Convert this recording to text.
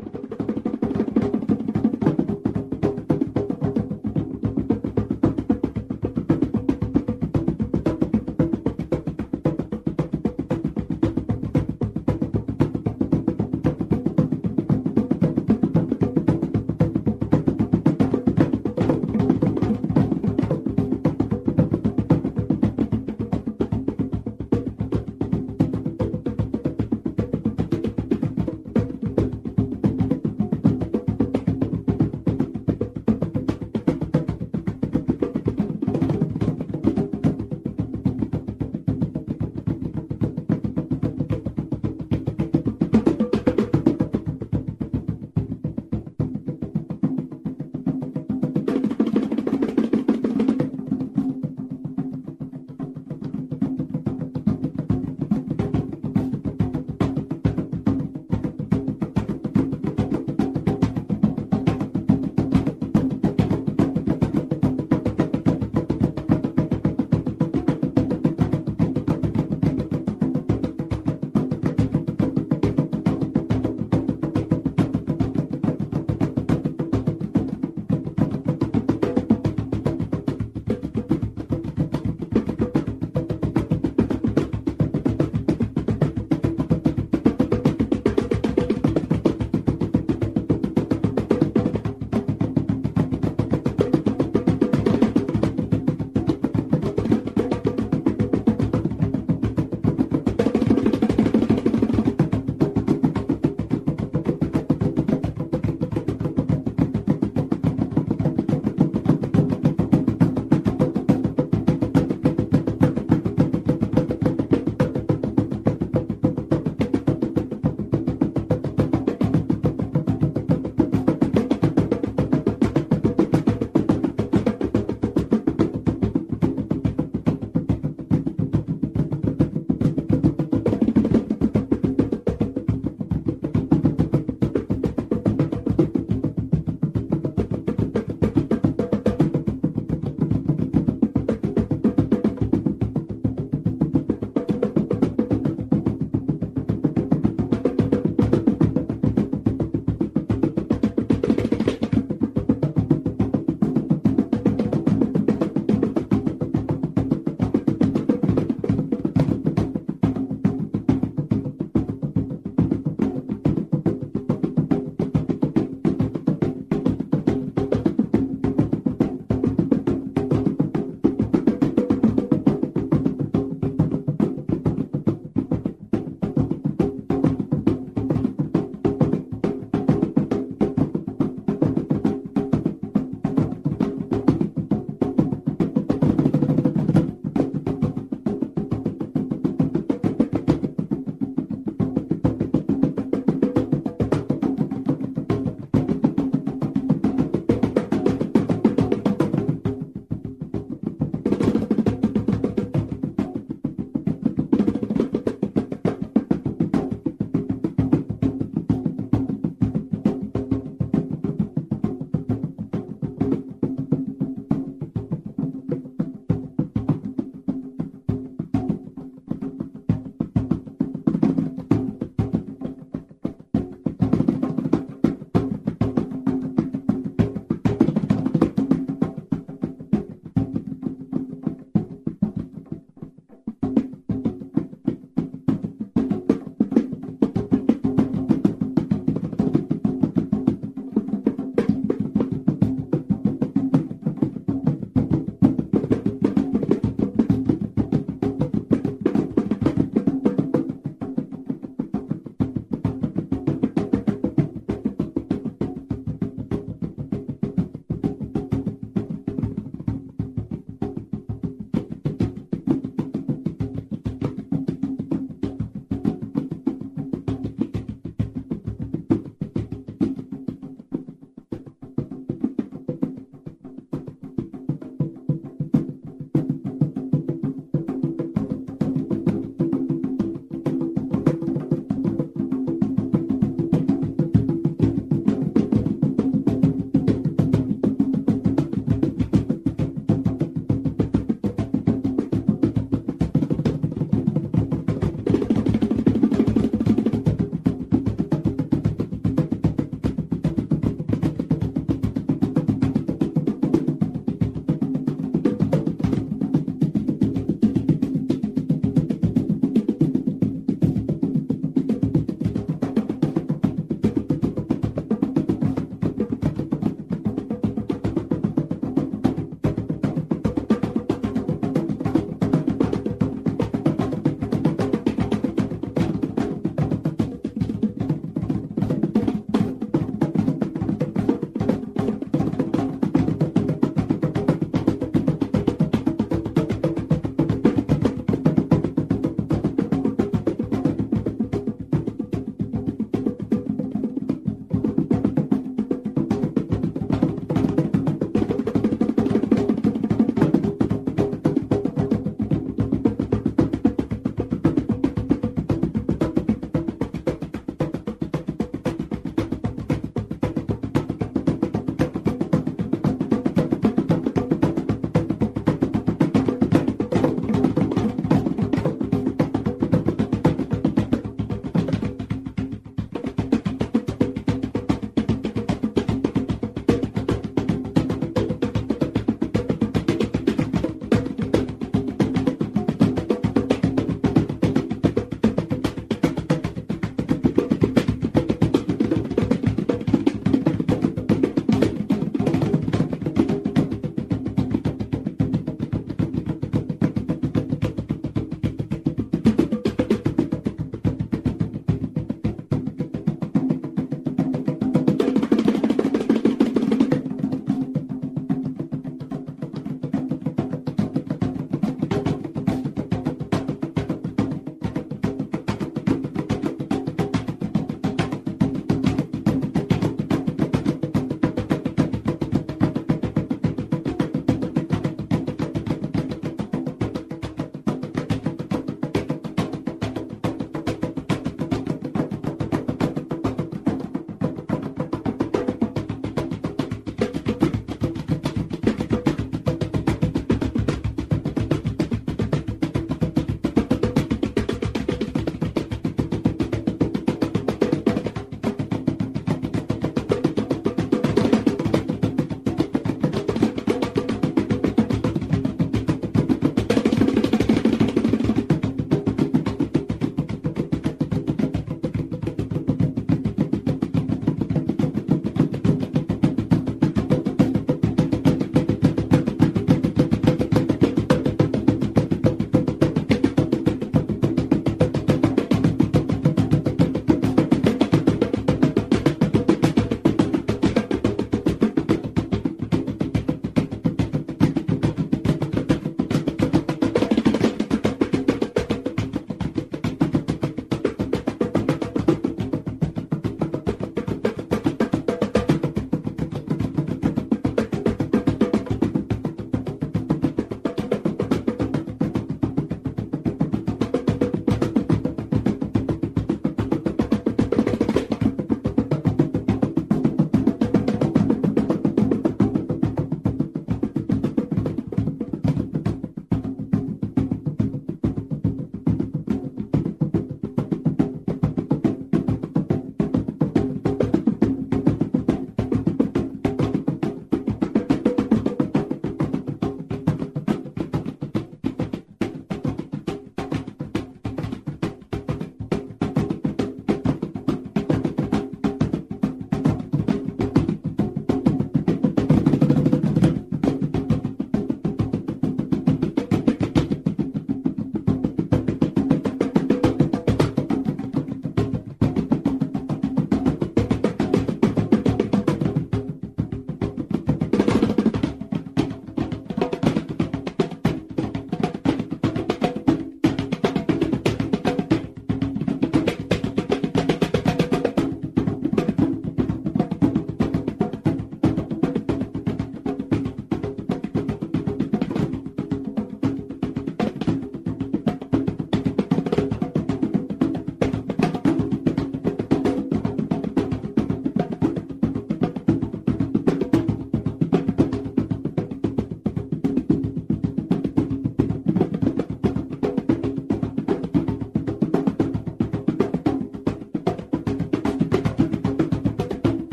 you